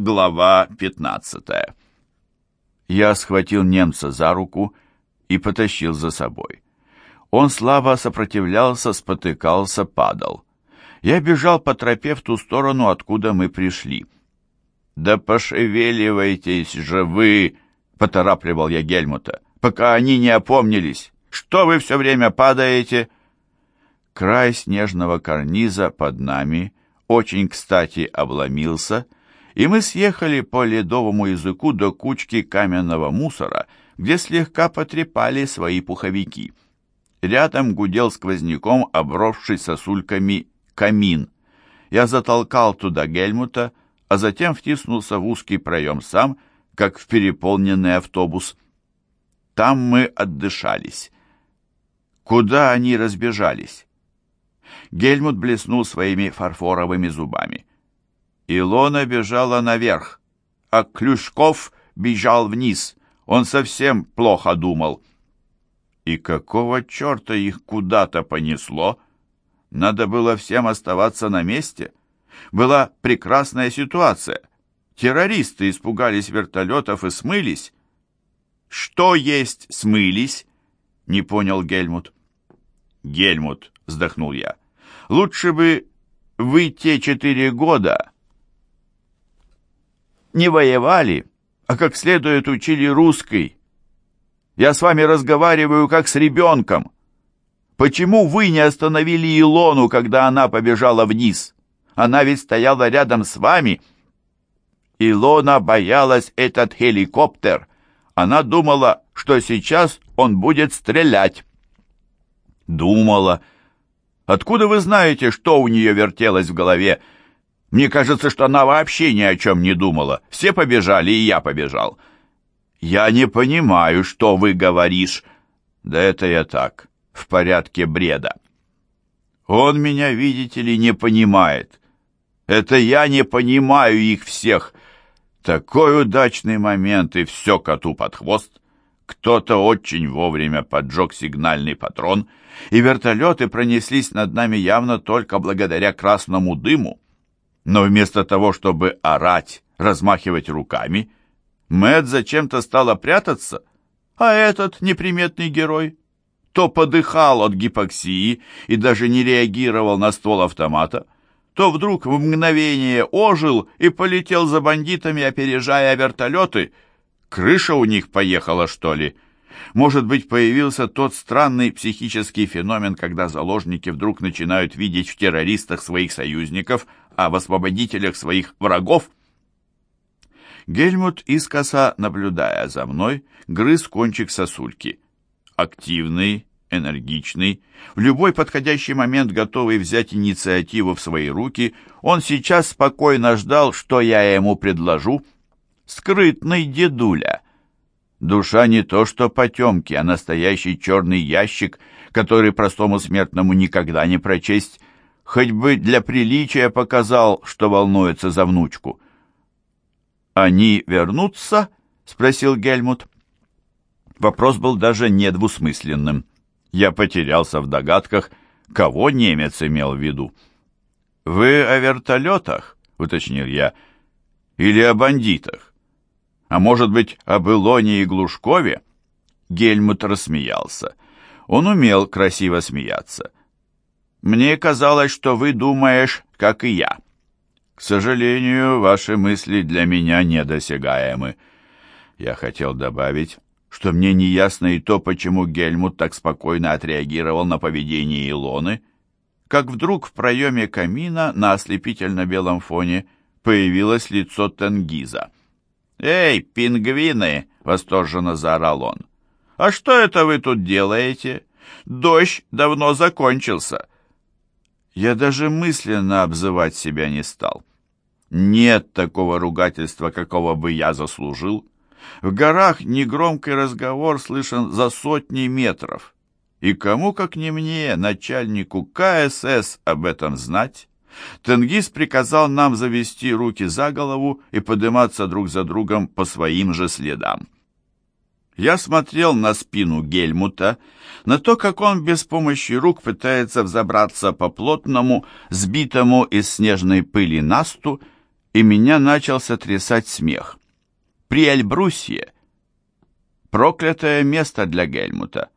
Глава 15 Я схватил немца за руку и потащил за собой. Он слабо сопротивлялся, спотыкался, падал. Я бежал по тропе в ту сторону, откуда мы пришли. «Да пошевеливайтесь же вы!» — поторапливал я Гельмута. «Пока они не опомнились! Что вы все время падаете?» Край снежного карниза под нами очень кстати обломился — и мы съехали по ледовому языку до кучки каменного мусора, где слегка потрепали свои пуховики. Рядом гудел сквозняком, обросший сосульками камин. Я затолкал туда Гельмута, а затем втиснулся в узкий проем сам, как в переполненный автобус. Там мы отдышались. Куда они разбежались? Гельмут блеснул своими фарфоровыми зубами. Илона бежала наверх, а Клюшков бежал вниз. Он совсем плохо думал. И какого черта их куда-то понесло? Надо было всем оставаться на месте. Была прекрасная ситуация. Террористы испугались вертолетов и смылись. «Что есть смылись?» — не понял Гельмут. «Гельмут», — вздохнул я, — «лучше бы вы те четыре года не воевали, а как следует учили русский. Я с вами разговариваю как с ребенком. Почему вы не остановили Илону, когда она побежала вниз? Она ведь стояла рядом с вами. Илона боялась этот хеликоптер. Она думала, что сейчас он будет стрелять. Думала. Откуда вы знаете, что у нее вертелось в голове? Мне кажется, что она вообще ни о чем не думала. Все побежали, и я побежал. Я не понимаю, что вы говоришь. Да это я так, в порядке бреда. Он меня, видите ли, не понимает. Это я не понимаю их всех. Такой удачный момент, и все коту под хвост. Кто-то очень вовремя поджег сигнальный патрон, и вертолеты пронеслись над нами явно только благодаря красному дыму. Но вместо того, чтобы орать, размахивать руками, Мэтт зачем-то стала прятаться, а этот неприметный герой то подыхал от гипоксии и даже не реагировал на ствол автомата, то вдруг в мгновение ожил и полетел за бандитами, опережая вертолеты. Крыша у них поехала, что ли? Может быть, появился тот странный психический феномен, когда заложники вдруг начинают видеть в террористах своих союзников, в освободителях своих врагов. Гельмут, искоса наблюдая за мной, грыз кончик сосульки. Активный, энергичный, в любой подходящий момент готовый взять инициативу в свои руки, он сейчас спокойно ждал, что я ему предложу. Скрытный дедуля. Душа не то что потемки, а настоящий черный ящик, который простому смертному никогда не прочесть, хоть бы для приличия показал, что волнуется за внучку. «Они вернутся?» — спросил Гельмут. Вопрос был даже недвусмысленным. Я потерялся в догадках, кого немец имел в виду. «Вы о вертолетах?» — уточнил я. «Или о бандитах? А может быть, об Илоне и Глушкове?» Гельмут рассмеялся. Он умел красиво смеяться. Мне казалось, что вы думаешь, как и я. К сожалению, ваши мысли для меня недосягаемы. Я хотел добавить, что мне не ясно и то, почему Гельмут так спокойно отреагировал на поведение Илоны, как вдруг в проеме камина на ослепительно-белом фоне появилось лицо Тенгиза. «Эй, пингвины!» — восторженно заорал он. «А что это вы тут делаете? Дождь давно закончился. Я даже мысленно обзывать себя не стал. Нет такого ругательства, какого бы я заслужил. В горах негромкий разговор слышен за сотни метров. И кому, как не мне, начальнику КСС, об этом знать? Тенгиз приказал нам завести руки за голову и подниматься друг за другом по своим же следам. Я смотрел на спину Гельмута, на то, как он без помощи рук пытается взобраться по плотному, сбитому из снежной пыли насту, и меня начал сотрясать смех. При Эльбрусье проклятое место для Гельмута.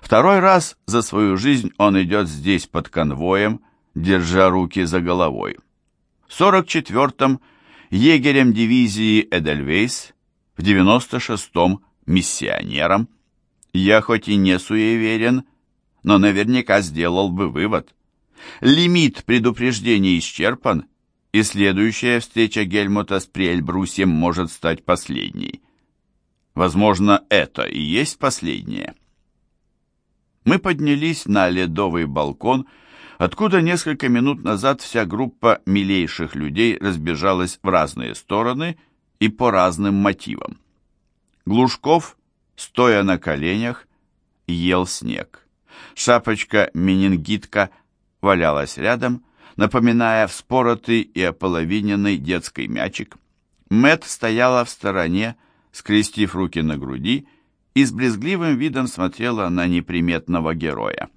Второй раз за свою жизнь он идет здесь под конвоем, держа руки за головой. В 44-м егерем дивизии Эдельвейс, в 96-м миссионером. Я хоть и не суеверен, но наверняка сделал бы вывод. Лимит предупреждений исчерпан, и следующая встреча Гельмута с Приэльбрусьем может стать последней. Возможно, это и есть последнее. Мы поднялись на ледовый балкон, откуда несколько минут назад вся группа милейших людей разбежалась в разные стороны и по разным мотивам. Глушков, стоя на коленях, ел снег. Шапочка-менингитка валялась рядом, напоминая вспоротый и ополовиненный детский мячик. Мэт стояла в стороне, скрестив руки на груди, и с брезгливым видом смотрела на неприметного героя.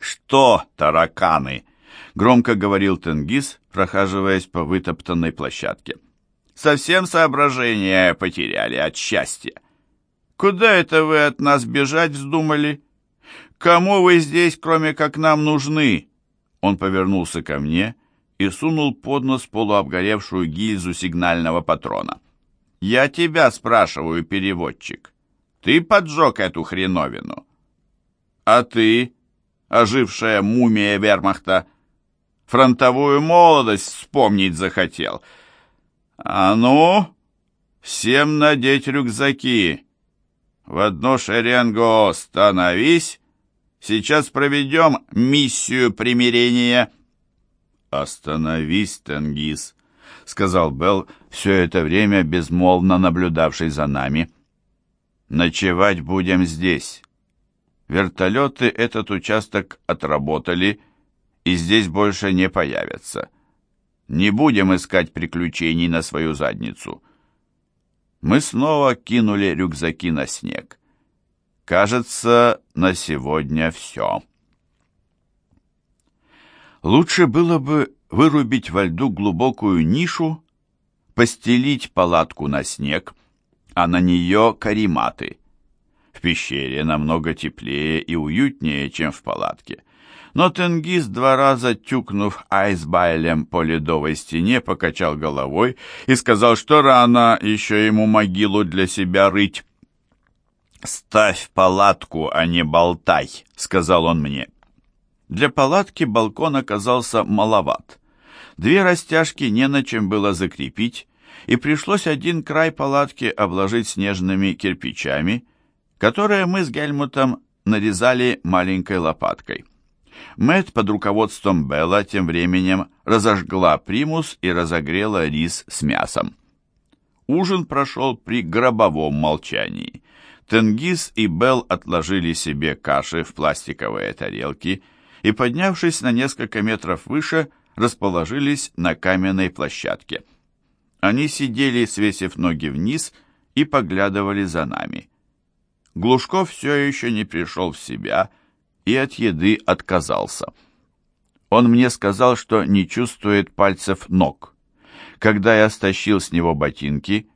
«Что, тараканы?» — громко говорил Тенгиз, прохаживаясь по вытоптанной площадке. «Совсем соображения потеряли от счастья. Куда это вы от нас бежать вздумали? Кому вы здесь, кроме как нам, нужны?» Он повернулся ко мне и сунул под нос полуобгоревшую гильзу сигнального патрона. «Я тебя спрашиваю, переводчик. Ты поджег эту хреновину?» «А ты, ожившая мумия вермахта, фронтовую молодость вспомнить захотел?» «А ну, всем надеть рюкзаки! В одну шеренгу становись!» Сейчас проведем миссию примирения». «Остановись, Тенгиз», — сказал Белл, все это время безмолвно наблюдавший за нами. «Ночевать будем здесь. Вертолеты этот участок отработали, и здесь больше не появятся. Не будем искать приключений на свою задницу». Мы снова кинули рюкзаки на снег. Кажется, на сегодня все. Лучше было бы вырубить во льду глубокую нишу, постелить палатку на снег, а на нее карематы. В пещере намного теплее и уютнее, чем в палатке. Но Тенгиз, два раза тюкнув айсбайлем по ледовой стене, покачал головой и сказал, что рано еще ему могилу для себя рыть. «Ставь палатку, а не болтай», — сказал он мне. Для палатки балкон оказался маловат. Две растяжки не на чем было закрепить, и пришлось один край палатки обложить снежными кирпичами, которые мы с Гельмутом нарезали маленькой лопаткой. Мэт под руководством Белла тем временем разожгла примус и разогрела рис с мясом. Ужин прошел при гробовом молчании. Тенгиз и Белл отложили себе каши в пластиковые тарелки и, поднявшись на несколько метров выше, расположились на каменной площадке. Они сидели, свесив ноги вниз, и поглядывали за нами. Глушков все еще не пришел в себя и от еды отказался. Он мне сказал, что не чувствует пальцев ног. Когда я стащил с него ботинки,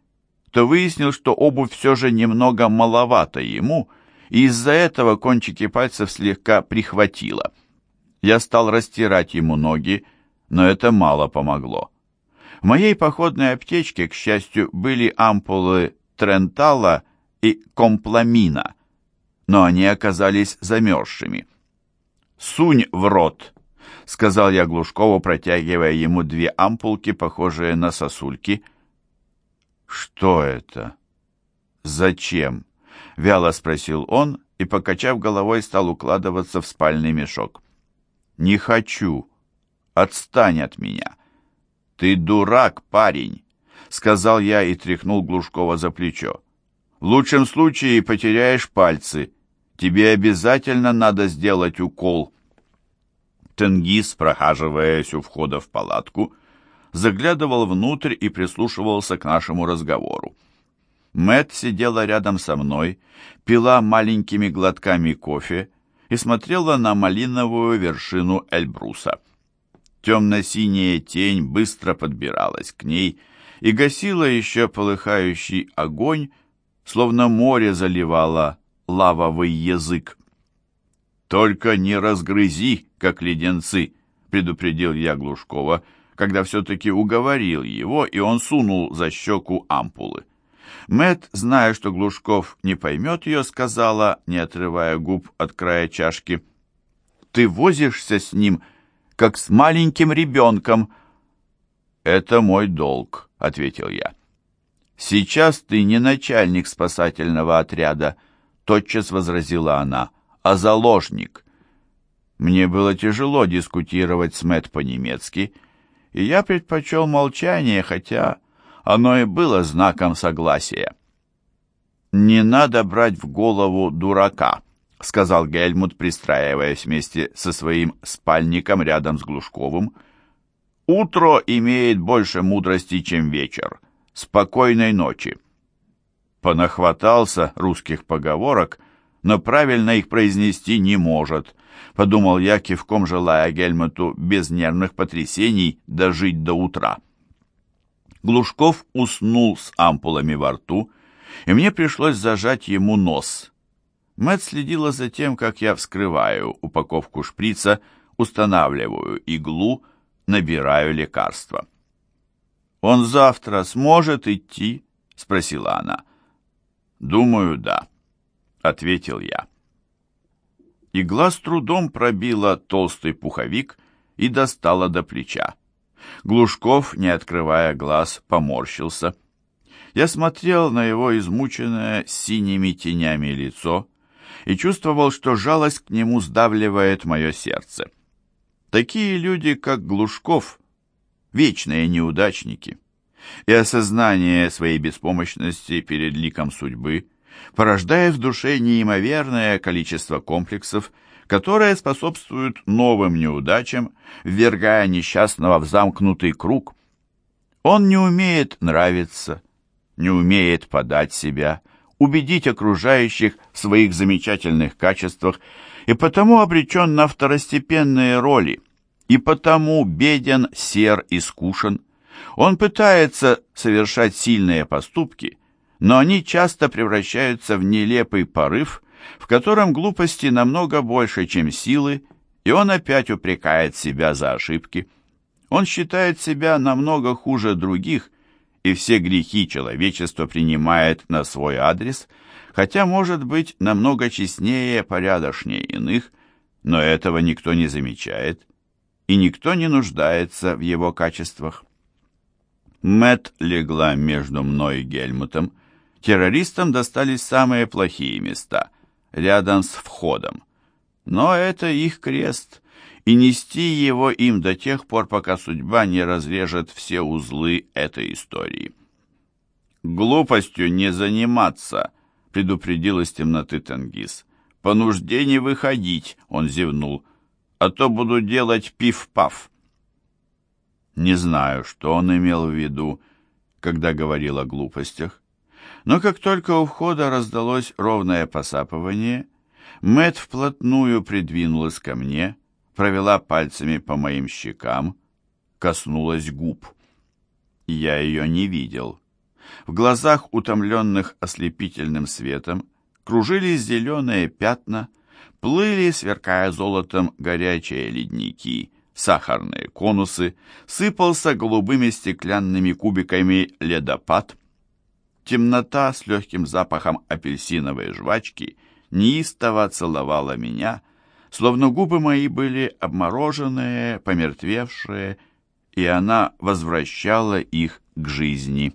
то выяснил, что обувь все же немного маловата ему, и из-за этого кончики пальцев слегка прихватило. Я стал растирать ему ноги, но это мало помогло. В моей походной аптечке, к счастью, были ампулы Трентала и Компламина, но они оказались замерзшими. «Сунь в рот», — сказал я Глушкову, протягивая ему две ампулки, похожие на сосульки — «Что это? Зачем?» — вяло спросил он и, покачав головой, стал укладываться в спальный мешок. «Не хочу. Отстань от меня». «Ты дурак, парень!» — сказал я и тряхнул Глушкова за плечо. «В лучшем случае потеряешь пальцы. Тебе обязательно надо сделать укол». Тенгиз, прохаживаясь у входа в палатку, — заглядывал внутрь и прислушивался к нашему разговору. Мэт сидела рядом со мной, пила маленькими глотками кофе и смотрела на малиновую вершину Эльбруса. Темно-синяя тень быстро подбиралась к ней и гасила еще полыхающий огонь, словно море заливало лавовый язык. «Только не разгрызи, как леденцы», — предупредил я Глушкова, когда все-таки уговорил его, и он сунул за щеку ампулы. Мэт, зная, что Глушков не поймет ее, сказала, не отрывая губ от края чашки, «Ты возишься с ним, как с маленьким ребенком». «Это мой долг», — ответил я. «Сейчас ты не начальник спасательного отряда», — тотчас возразила она, — «а заложник». Мне было тяжело дискутировать с Мэт по-немецки, и я предпочел молчание, хотя оно и было знаком согласия. «Не надо брать в голову дурака», — сказал Гельмут, пристраиваясь вместе со своим спальником рядом с Глушковым. «Утро имеет больше мудрости, чем вечер. Спокойной ночи». Понахватался русских поговорок, но правильно их произнести не может, подумал я, кивком желая Гельмуту без нервных потрясений дожить до утра. Глушков уснул с ампулами во рту, и мне пришлось зажать ему нос — Мэт следила за тем, как я вскрываю упаковку шприца, устанавливаю иглу, набираю лекарство. «Он завтра сможет идти?» — спросила она. «Думаю, да», — ответил я. Игла с трудом пробила толстый пуховик и достала до плеча. Глушков, не открывая глаз, поморщился. Я смотрел на его измученное синими тенями лицо, и чувствовал, что жалость к нему сдавливает мое сердце. Такие люди, как Глушков, вечные неудачники, и осознание своей беспомощности перед ликом судьбы порождает в душе неимоверное количество комплексов, которые способствуют новым неудачам, ввергая несчастного в замкнутый круг. Он не умеет нравиться, не умеет подать себя – убедить окружающих в своих замечательных качествах и потому обречен на второстепенные роли, и потому беден, сер и скушен. Он пытается совершать сильные поступки, но они часто превращаются в нелепый порыв, в котором глупости намного больше, чем силы, и он опять упрекает себя за ошибки. Он считает себя намного хуже других и все грехи человечества принимает на свой адрес, хотя может быть намного честнее, порядочнее иных, но этого никто не замечает, и никто не нуждается в его качествах. Мэт легла между мной и Гельмутом. Террористам достались самые плохие места, рядом с входом. Но это их крест, и нести его им до тех пор, пока судьба не разрежет все узлы этой истории. «Глупостью не заниматься», — предупредил из темноты Тенгиз. «По нужде не выходить», — он зевнул, — «а то буду делать пиф-паф». Не знаю, что он имел в виду, когда говорил о глупостях, но как только у входа раздалось ровное посапывание, Мэт вплотную придвинулась ко мне, — провела пальцами по моим щекам, коснулась губ. Я ее не видел. В глазах, утомленных ослепительным светом, кружились зеленые пятна, плыли, сверкая золотом, горячие ледники, сахарные конусы, сыпался голубыми стеклянными кубиками ледопад. Темнота с легким запахом апельсиновой жвачки неистово целовала меня — словно губы мои были обмороженные, помертвевшие, и она возвращала их к жизни.